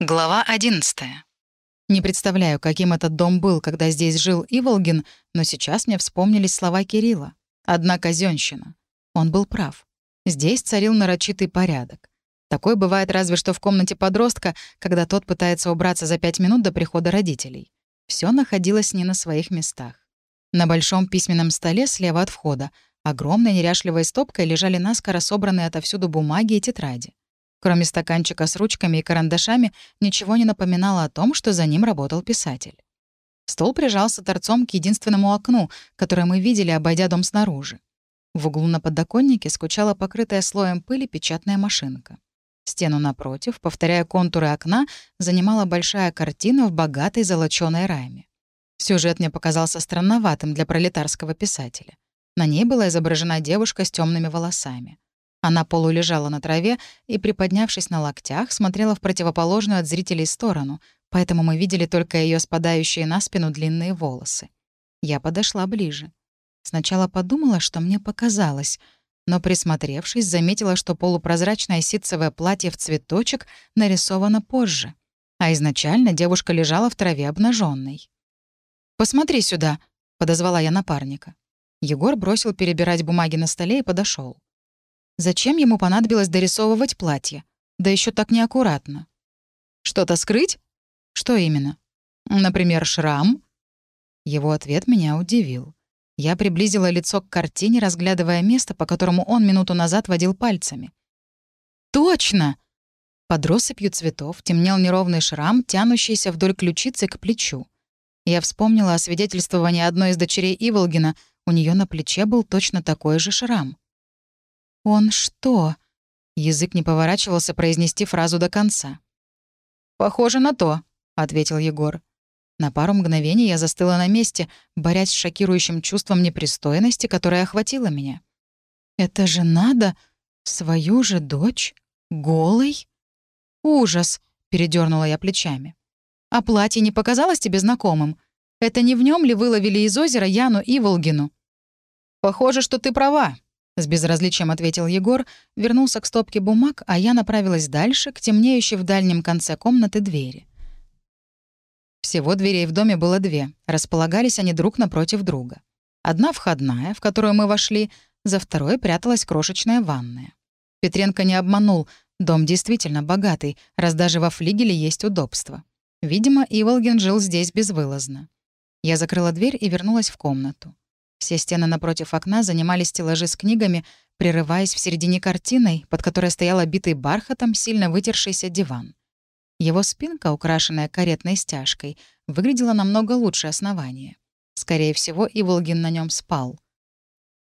Глава 11. Не представляю, каким этот дом был, когда здесь жил Иволгин, но сейчас мне вспомнились слова Кирилла. Одна казёнщина. Он был прав. Здесь царил нарочитый порядок. Такой бывает разве что в комнате подростка, когда тот пытается убраться за пять минут до прихода родителей. Все находилось не на своих местах. На большом письменном столе слева от входа огромной неряшливой стопкой лежали наскоро собранные отовсюду бумаги и тетради. Кроме стаканчика с ручками и карандашами, ничего не напоминало о том, что за ним работал писатель. Стол прижался торцом к единственному окну, которое мы видели, обойдя дом снаружи. В углу на подоконнике скучала покрытая слоем пыли печатная машинка. Стену напротив, повторяя контуры окна, занимала большая картина в богатой золочёной раме. Сюжет мне показался странноватым для пролетарского писателя. На ней была изображена девушка с темными волосами. Она полулежала на траве и, приподнявшись на локтях, смотрела в противоположную от зрителей сторону, поэтому мы видели только ее спадающие на спину длинные волосы. Я подошла ближе. Сначала подумала, что мне показалось, но, присмотревшись, заметила, что полупрозрачное ситцевое платье в цветочек нарисовано позже, а изначально девушка лежала в траве обнаженной. «Посмотри сюда», — подозвала я напарника. Егор бросил перебирать бумаги на столе и подошел. Зачем ему понадобилось дорисовывать платье? Да еще так неаккуратно. Что-то скрыть? Что именно? Например, шрам? Его ответ меня удивил. Я приблизила лицо к картине, разглядывая место, по которому он минуту назад водил пальцами. «Точно!» Под россыпью цветов темнел неровный шрам, тянущийся вдоль ключицы к плечу. Я вспомнила о свидетельствовании одной из дочерей Иволгина. У нее на плече был точно такой же шрам. «Он что?» Язык не поворачивался произнести фразу до конца. «Похоже на то», — ответил Егор. На пару мгновений я застыла на месте, борясь с шокирующим чувством непристойности, которое охватило меня. «Это же надо? Свою же дочь? Голой?» «Ужас!» — передернула я плечами. «А платье не показалось тебе знакомым? Это не в нем ли выловили из озера Яну и Волгину?» «Похоже, что ты права», с безразличием ответил Егор, вернулся к стопке бумаг, а я направилась дальше, к темнеющей в дальнем конце комнаты двери. Всего дверей в доме было две. Располагались они друг напротив друга. Одна входная, в которую мы вошли, за второй пряталась крошечная ванная. Петренко не обманул, дом действительно богатый, раз даже во флигеле есть удобство. Видимо, Иволгин жил здесь безвылазно. Я закрыла дверь и вернулась в комнату. Все стены напротив окна занимали стеллажи с книгами, прерываясь в середине картиной, под которой стоял обитый бархатом сильно вытершийся диван. Его спинка, украшенная каретной стяжкой, выглядела намного лучше основания. Скорее всего, и Волгин на нем спал.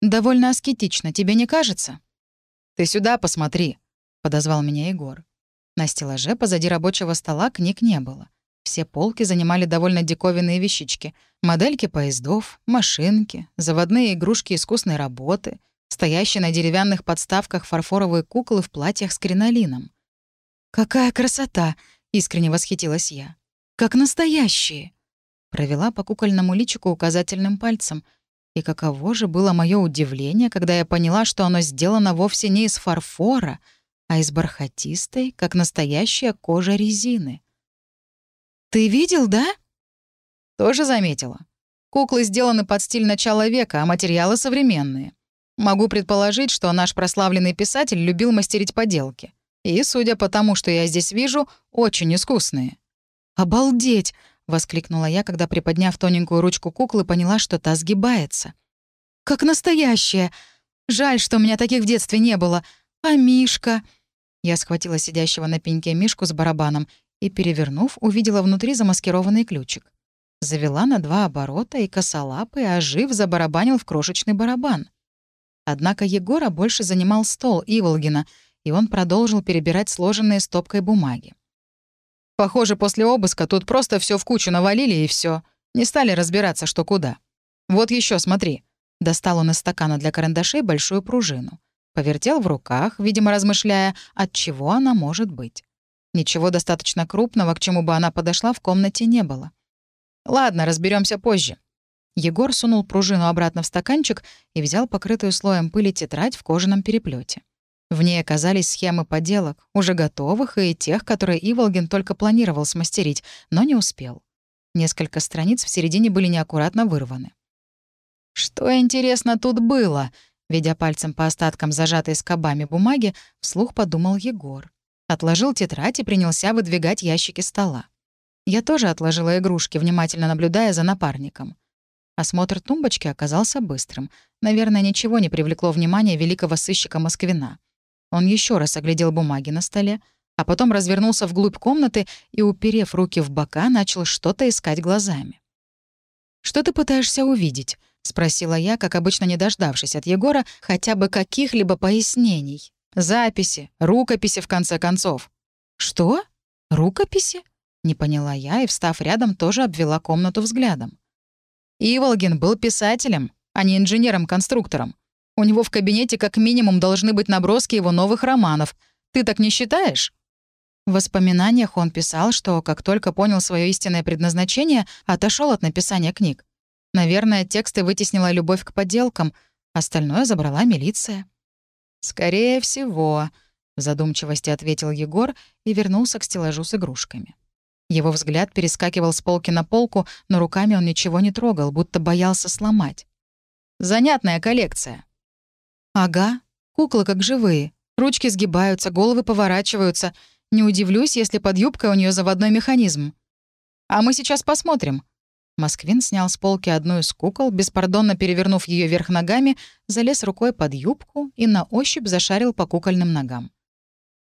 «Довольно аскетично, тебе не кажется?» «Ты сюда посмотри», — подозвал меня Егор. На стеллаже позади рабочего стола книг не было. Все полки занимали довольно диковинные вещички. Модельки поездов, машинки, заводные игрушки искусной работы, стоящие на деревянных подставках фарфоровые куклы в платьях с кринолином. «Какая красота!» — искренне восхитилась я. «Как настоящие!» Провела по кукольному личику указательным пальцем. И каково же было мое удивление, когда я поняла, что оно сделано вовсе не из фарфора, а из бархатистой, как настоящая кожа резины. «Ты видел, да?» «Тоже заметила. Куклы сделаны под стиль начала века, а материалы современные. Могу предположить, что наш прославленный писатель любил мастерить поделки. И, судя по тому, что я здесь вижу, очень искусные». «Обалдеть!» — воскликнула я, когда, приподняв тоненькую ручку куклы, поняла, что та сгибается. «Как настоящая! Жаль, что у меня таких в детстве не было. А Мишка...» Я схватила сидящего на пеньке Мишку с барабаном и, перевернув, увидела внутри замаскированный ключик. Завела на два оборота, и косолапый, ожив, забарабанил в крошечный барабан. Однако Егора больше занимал стол Иволгина, и он продолжил перебирать сложенные стопкой бумаги. «Похоже, после обыска тут просто все в кучу навалили, и все. Не стали разбираться, что куда. Вот еще, смотри». Достал он из стакана для карандашей большую пружину. Повертел в руках, видимо, размышляя, от чего она может быть. Ничего достаточно крупного, к чему бы она подошла, в комнате не было. «Ладно, разберемся позже». Егор сунул пружину обратно в стаканчик и взял покрытую слоем пыли тетрадь в кожаном переплете. В ней оказались схемы поделок, уже готовых, и тех, которые Иволгин только планировал смастерить, но не успел. Несколько страниц в середине были неаккуратно вырваны. «Что, интересно, тут было?» Ведя пальцем по остаткам зажатой скобами бумаги, вслух подумал Егор. Отложил тетрадь и принялся выдвигать ящики стола. Я тоже отложила игрушки, внимательно наблюдая за напарником. Осмотр тумбочки оказался быстрым. Наверное, ничего не привлекло внимания великого сыщика Москвина. Он еще раз оглядел бумаги на столе, а потом развернулся вглубь комнаты и, уперев руки в бока, начал что-то искать глазами. «Что ты пытаешься увидеть?» — спросила я, как обычно не дождавшись от Егора хотя бы каких-либо пояснений. «Записи, рукописи, в конце концов». «Что? Рукописи?» — не поняла я и, встав рядом, тоже обвела комнату взглядом. Иволгин был писателем, а не инженером-конструктором. У него в кабинете как минимум должны быть наброски его новых романов. Ты так не считаешь?» В воспоминаниях он писал, что, как только понял свое истинное предназначение, отошел от написания книг. Наверное, тексты вытеснила любовь к подделкам, остальное забрала милиция. «Скорее всего», — в задумчивости ответил Егор и вернулся к стеллажу с игрушками. Его взгляд перескакивал с полки на полку, но руками он ничего не трогал, будто боялся сломать. «Занятная коллекция. «Ага, куклы как живые. Ручки сгибаются, головы поворачиваются. Не удивлюсь, если под юбкой у нее заводной механизм. А мы сейчас посмотрим». Москвин снял с полки одну из кукол, беспардонно перевернув ее вверх ногами, залез рукой под юбку и на ощупь зашарил по кукольным ногам.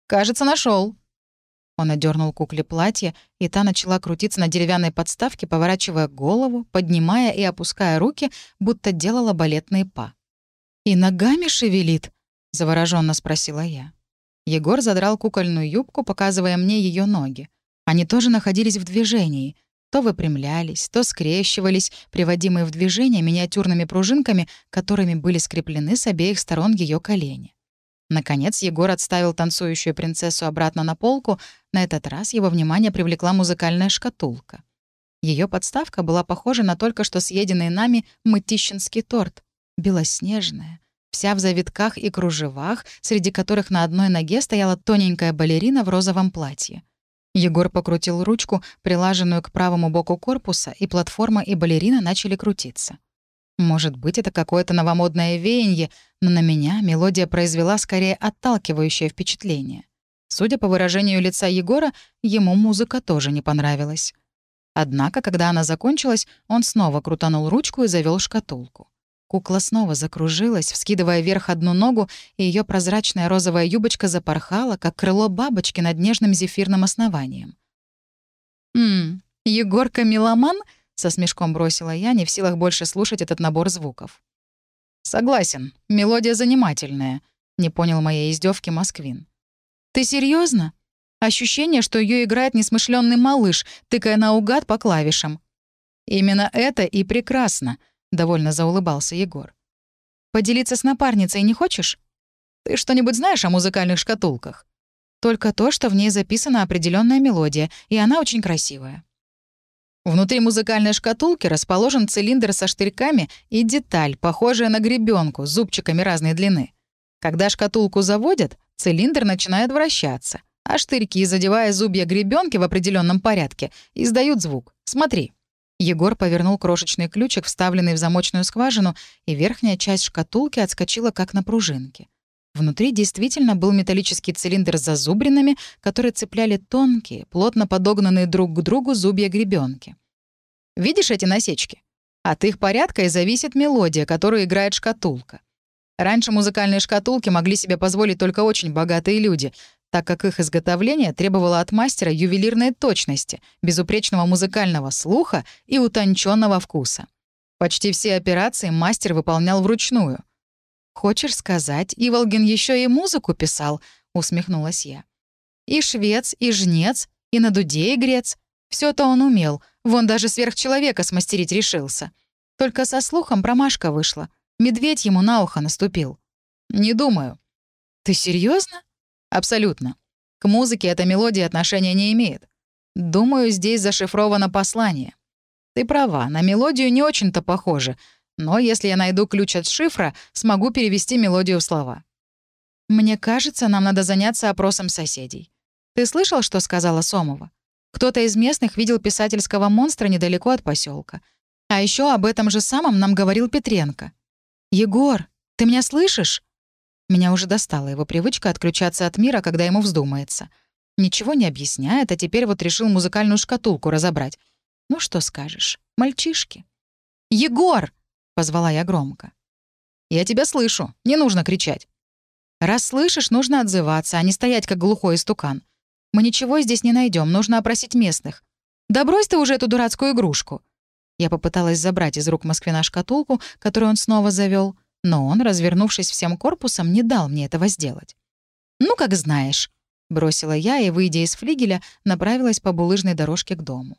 «Кажется, нашел. Он одернул кукле платье, и та начала крутиться на деревянной подставке, поворачивая голову, поднимая и опуская руки, будто делала балетные па. «И ногами шевелит?» — завороженно спросила я. Егор задрал кукольную юбку, показывая мне ее ноги. Они тоже находились в движении. То выпрямлялись, то скрещивались, приводимые в движение миниатюрными пружинками, которыми были скреплены с обеих сторон ее колени. Наконец Егор отставил танцующую принцессу обратно на полку. На этот раз его внимание привлекла музыкальная шкатулка. Ее подставка была похожа на только что съеденный нами мытищинский торт белоснежная, вся в завитках и кружевах, среди которых на одной ноге стояла тоненькая балерина в розовом платье. Егор покрутил ручку, прилаженную к правому боку корпуса, и платформа и балерина начали крутиться. Может быть, это какое-то новомодное веяние, но на меня мелодия произвела скорее отталкивающее впечатление. Судя по выражению лица Егора, ему музыка тоже не понравилась. Однако, когда она закончилась, он снова крутанул ручку и завел шкатулку. Кукла снова закружилась, вскидывая вверх одну ногу, и ее прозрачная розовая юбочка запорхала, как крыло бабочки над нежным зефирным основанием. «Ммм, Егорка-меломан?» — со смешком бросила я, не в силах больше слушать этот набор звуков. «Согласен, мелодия занимательная», — не понял моей издевки Москвин. «Ты серьезно? Ощущение, что ее играет несмышленный малыш, тыкая наугад по клавишам. Именно это и прекрасно», — довольно заулыбался Егор. «Поделиться с напарницей не хочешь? Ты что-нибудь знаешь о музыкальных шкатулках?» «Только то, что в ней записана определенная мелодия, и она очень красивая». Внутри музыкальной шкатулки расположен цилиндр со штырьками и деталь, похожая на гребенку с зубчиками разной длины. Когда шкатулку заводят, цилиндр начинает вращаться, а штырьки, задевая зубья гребенки в определенном порядке, издают звук. Смотри. Егор повернул крошечный ключик, вставленный в замочную скважину, и верхняя часть шкатулки отскочила как на пружинке. Внутри действительно был металлический цилиндр с зазубринами, которые цепляли тонкие, плотно подогнанные друг к другу зубья гребенки. Видишь эти насечки? От их порядка и зависит мелодия, которую играет шкатулка. Раньше музыкальные шкатулки могли себе позволить только очень богатые люди, так как их изготовление требовало от мастера ювелирной точности, безупречного музыкального слуха и утонченного вкуса. Почти все операции мастер выполнял вручную. «Хочешь сказать, Иволгин еще и музыку писал?» — усмехнулась я. «И швец, и жнец, и на дуде игрец. все это он умел, вон даже сверхчеловека смастерить решился. Только со слухом промашка вышла. Медведь ему на ухо наступил». «Не думаю». «Ты серьезно? Абсолютно. К музыке эта мелодия отношения не имеет. Думаю, здесь зашифровано послание. Ты права, на мелодию не очень-то похоже, но если я найду ключ от шифра, смогу перевести мелодию в слова. «Мне кажется, нам надо заняться опросом соседей. Ты слышал, что сказала Сомова? Кто-то из местных видел писательского монстра недалеко от поселка. А еще об этом же самом нам говорил Петренко. «Егор, ты меня слышишь?» Меня уже достала его привычка отключаться от мира, когда ему вздумается. Ничего не объясняет, а теперь вот решил музыкальную шкатулку разобрать. Ну что скажешь, мальчишки. «Егор!» — позвала я громко. «Я тебя слышу, не нужно кричать». Раз слышишь, нужно отзываться, а не стоять как глухой истукан. Мы ничего здесь не найдем, нужно опросить местных. Да брось ты уже эту дурацкую игрушку. Я попыталась забрать из рук Москвина шкатулку, которую он снова завел, но он, развернувшись всем корпусом, не дал мне этого сделать. «Ну, как знаешь», — бросила я и, выйдя из флигеля, направилась по булыжной дорожке к дому.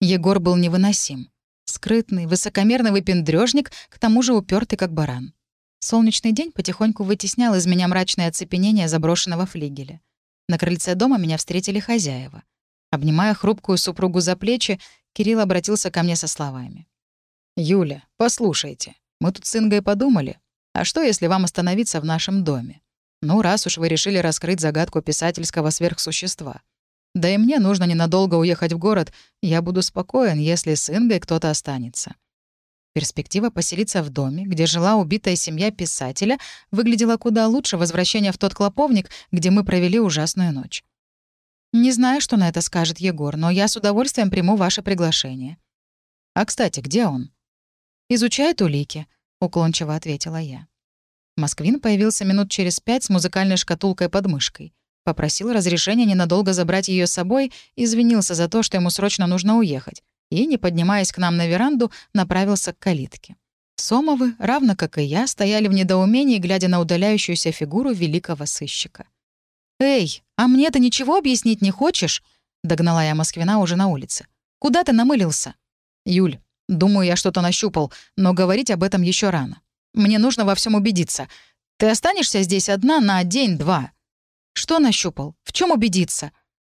Егор был невыносим. Скрытный, высокомерный выпендрёжник, к тому же упертый как баран. Солнечный день потихоньку вытеснял из меня мрачное оцепенение заброшенного флигеля. На крыльце дома меня встретили хозяева. Обнимая хрупкую супругу за плечи, Кирилл обратился ко мне со словами. «Юля, послушайте, мы тут с Ингой подумали, а что, если вам остановиться в нашем доме? Ну, раз уж вы решили раскрыть загадку писательского сверхсущества. Да и мне нужно ненадолго уехать в город, я буду спокоен, если с Ингой кто-то останется. Перспектива поселиться в доме, где жила убитая семья писателя, выглядела куда лучше возвращения в тот клоповник, где мы провели ужасную ночь. Не знаю, что на это скажет Егор, но я с удовольствием приму ваше приглашение. А, кстати, где он? Изучает улики, уклончиво ответила я. Москвин появился минут через пять с музыкальной шкатулкой под мышкой. Попросил разрешения ненадолго забрать ее с собой, извинился за то, что ему срочно нужно уехать и, не поднимаясь к нам на веранду, направился к калитке. Сомовы, равно как и я, стояли в недоумении, глядя на удаляющуюся фигуру великого сыщика. «Эй, а мне ты ничего объяснить не хочешь?» — догнала я Москвина уже на улице. «Куда ты намылился?» «Юль, думаю, я что-то нащупал, но говорить об этом еще рано. Мне нужно во всем убедиться. Ты останешься здесь одна на день-два». «Что нащупал? В чем убедиться?»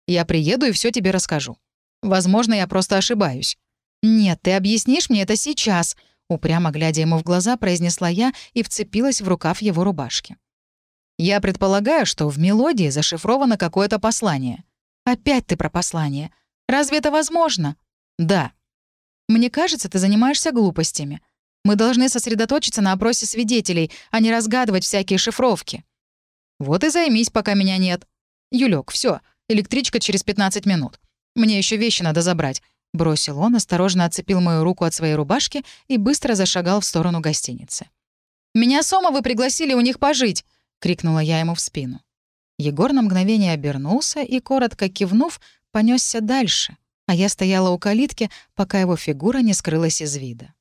«Я приеду и все тебе расскажу. Возможно, я просто ошибаюсь». «Нет, ты объяснишь мне это сейчас», — упрямо глядя ему в глаза, произнесла я и вцепилась в рукав его рубашки. «Я предполагаю, что в мелодии зашифровано какое-то послание». «Опять ты про послание. Разве это возможно?» «Да». «Мне кажется, ты занимаешься глупостями. Мы должны сосредоточиться на опросе свидетелей, а не разгадывать всякие шифровки». «Вот и займись, пока меня нет». «Юлёк, все, электричка через 15 минут. Мне еще вещи надо забрать», — бросил он, осторожно отцепил мою руку от своей рубашки и быстро зашагал в сторону гостиницы. «Меня Сомовы пригласили у них пожить!» — крикнула я ему в спину. Егор на мгновение обернулся и, коротко кивнув, понесся дальше, а я стояла у калитки, пока его фигура не скрылась из вида.